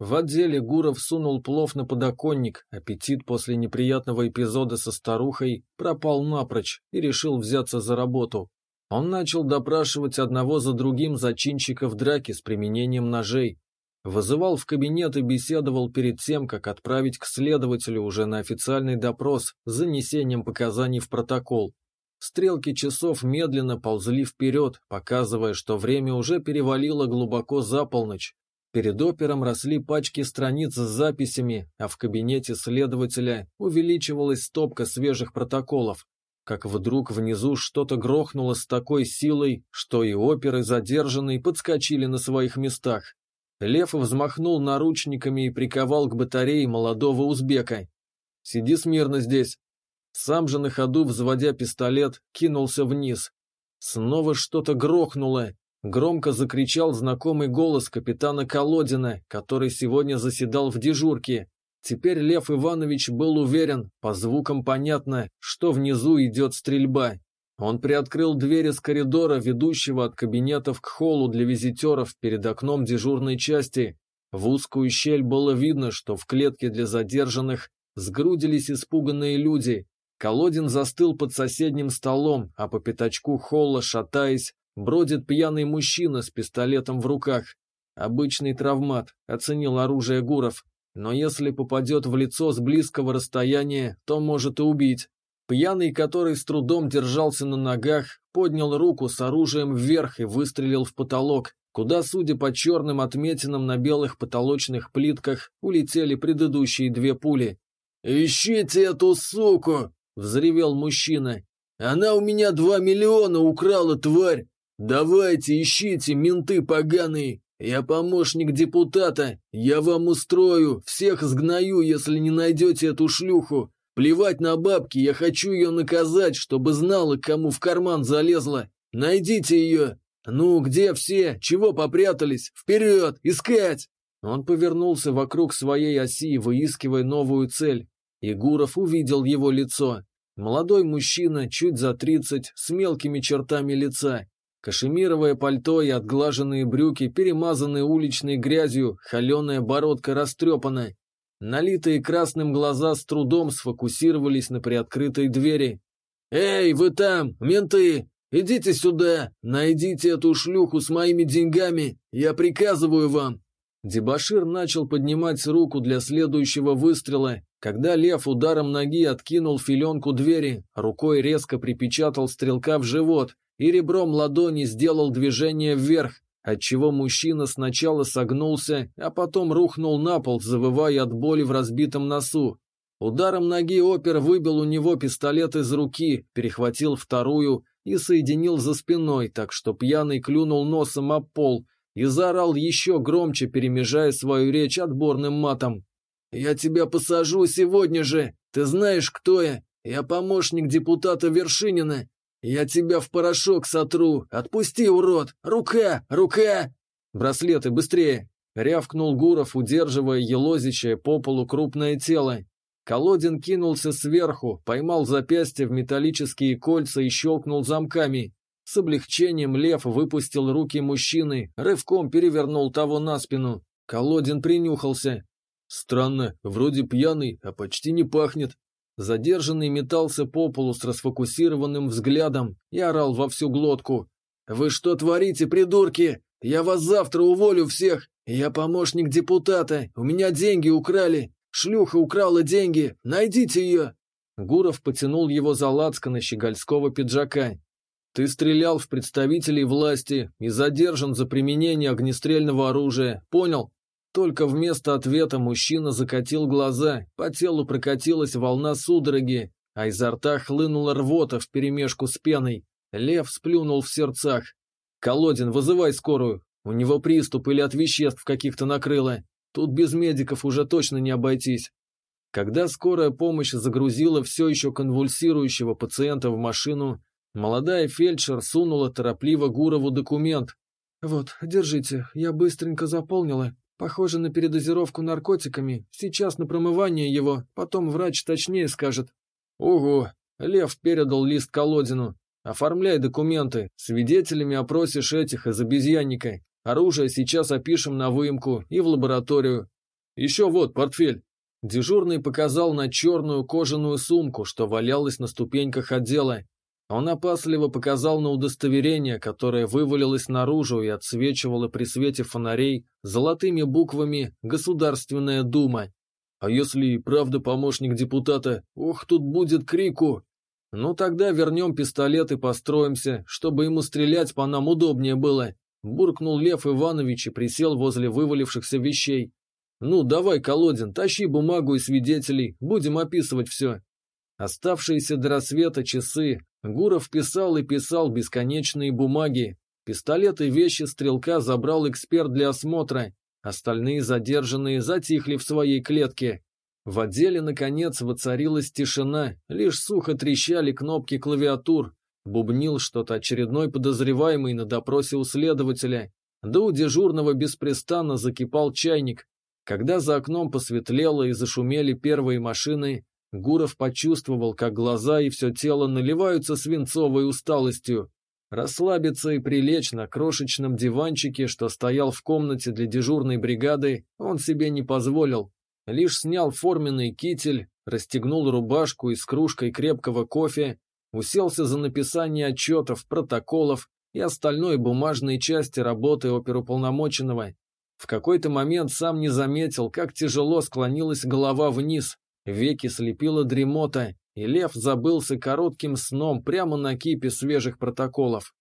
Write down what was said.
В отделе Гуров сунул плов на подоконник, аппетит после неприятного эпизода со старухой пропал напрочь и решил взяться за работу. Он начал допрашивать одного за другим зачинщиков драки с применением ножей. Вызывал в кабинет и беседовал перед тем, как отправить к следователю уже на официальный допрос с занесением показаний в протокол. Стрелки часов медленно ползли вперед, показывая, что время уже перевалило глубоко за полночь. Перед опером росли пачки страниц с записями, а в кабинете следователя увеличивалась стопка свежих протоколов. Как вдруг внизу что-то грохнуло с такой силой, что и оперы задержанные подскочили на своих местах. Лев взмахнул наручниками и приковал к батарее молодого узбека. «Сиди смирно здесь». Сам же на ходу, взводя пистолет, кинулся вниз. Снова что-то грохнуло, Громко закричал знакомый голос капитана Колодина, который сегодня заседал в дежурке. Теперь Лев Иванович был уверен, по звукам понятно, что внизу идет стрельба. Он приоткрыл двери с коридора, ведущего от кабинетов к холлу для визитеров перед окном дежурной части. В узкую щель было видно, что в клетке для задержанных сгрудились испуганные люди. Колодин застыл под соседним столом, а по пятачку холла, шатаясь, Бродит пьяный мужчина с пистолетом в руках. Обычный травмат, оценил оружие Гуров. Но если попадет в лицо с близкого расстояния, то может и убить. Пьяный, который с трудом держался на ногах, поднял руку с оружием вверх и выстрелил в потолок, куда, судя по черным отметинам на белых потолочных плитках, улетели предыдущие две пули. «Ищите эту суку!» — взревел мужчина. «Она у меня два миллиона украла, тварь! «Давайте, ищите, менты поганые! Я помощник депутата! Я вам устрою, всех сгною, если не найдете эту шлюху! Плевать на бабки, я хочу ее наказать, чтобы знала, кому в карман залезла! Найдите ее! Ну, где все? Чего попрятались? Вперед! Искать!» Он повернулся вокруг своей оси, выискивая новую цель. Игуров увидел его лицо. Молодой мужчина, чуть за тридцать, с мелкими чертами лица, Кашемировое пальто и отглаженные брюки, перемазанные уличной грязью, холеная бородка растрепана. Налитые красным глаза с трудом сфокусировались на приоткрытой двери. «Эй, вы там, менты! Идите сюда! Найдите эту шлюху с моими деньгами! Я приказываю вам!» Дебашир начал поднимать руку для следующего выстрела, когда лев ударом ноги откинул филенку двери, рукой резко припечатал стрелка в живот, и ребром ладони сделал движение вверх, отчего мужчина сначала согнулся, а потом рухнул на пол, завывая от боли в разбитом носу. Ударом ноги опер выбил у него пистолет из руки, перехватил вторую и соединил за спиной, так что пьяный клюнул носом об пол и заорал еще громче, перемежая свою речь отборным матом. «Я тебя посажу сегодня же! Ты знаешь, кто я? Я помощник депутата Вершинина. «Я тебя в порошок сотру! Отпусти, урод! Рука! Рука!» «Браслеты, быстрее!» — рявкнул Гуров, удерживая елозящее по полу крупное тело. Колодин кинулся сверху, поймал запястье в металлические кольца и щелкнул замками. С облегчением лев выпустил руки мужчины, рывком перевернул того на спину. Колодин принюхался. «Странно, вроде пьяный, а почти не пахнет», Задержанный метался по полу с расфокусированным взглядом и орал во всю глотку. «Вы что творите, придурки? Я вас завтра уволю всех! Я помощник депутата, у меня деньги украли! Шлюха украла деньги! Найдите ее!» Гуров потянул его за лацканы щегольского пиджака. «Ты стрелял в представителей власти и задержан за применение огнестрельного оружия, понял?» Только вместо ответа мужчина закатил глаза, по телу прокатилась волна судороги, а изо рта хлынула рвота вперемешку с пеной. Лев сплюнул в сердцах. «Колодин, вызывай скорую. У него приступ или от веществ каких-то накрыло. Тут без медиков уже точно не обойтись». Когда скорая помощь загрузила все еще конвульсирующего пациента в машину, молодая фельдшер сунула торопливо Гурову документ. «Вот, держите, я быстренько заполнила. Похоже на передозировку наркотиками. Сейчас на промывание его, потом врач точнее скажет. Ого, Лев передал лист Колодину. Оформляй документы. Свидетелями опросишь этих из обезьянника. Оружие сейчас опишем на выемку и в лабораторию. Еще вот портфель». Дежурный показал на черную кожаную сумку, что валялась на ступеньках отдела. Он опасливо показал на удостоверение, которое вывалилось наружу и отсвечивало при свете фонарей золотыми буквами «Государственная Дума». А если и правда помощник депутата, ох, тут будет крику. Ну тогда вернем пистолет и построимся, чтобы ему стрелять по нам удобнее было. Буркнул Лев Иванович и присел возле вывалившихся вещей. Ну давай, Колодин, тащи бумагу и свидетелей, будем описывать все. Оставшиеся до рассвета часы Гуров писал и писал бесконечные бумаги. Пистолет и вещи стрелка забрал эксперт для осмотра. Остальные задержанные затихли в своей клетке. В отделе, наконец, воцарилась тишина, лишь сухо трещали кнопки клавиатур. Бубнил что-то очередной подозреваемый на допросе у следователя. Да у дежурного беспрестанно закипал чайник. Когда за окном посветлело и зашумели первые машины, Гуров почувствовал, как глаза и все тело наливаются свинцовой усталостью. Расслабиться и прилечь на крошечном диванчике, что стоял в комнате для дежурной бригады, он себе не позволил. Лишь снял форменный китель, расстегнул рубашку и с кружкой крепкого кофе, уселся за написание отчетов, протоколов и остальной бумажной части работы оперуполномоченного. В какой-то момент сам не заметил, как тяжело склонилась голова вниз, Веки слепила дремота, и Лев забылся коротким сном прямо на кипе свежих протоколов.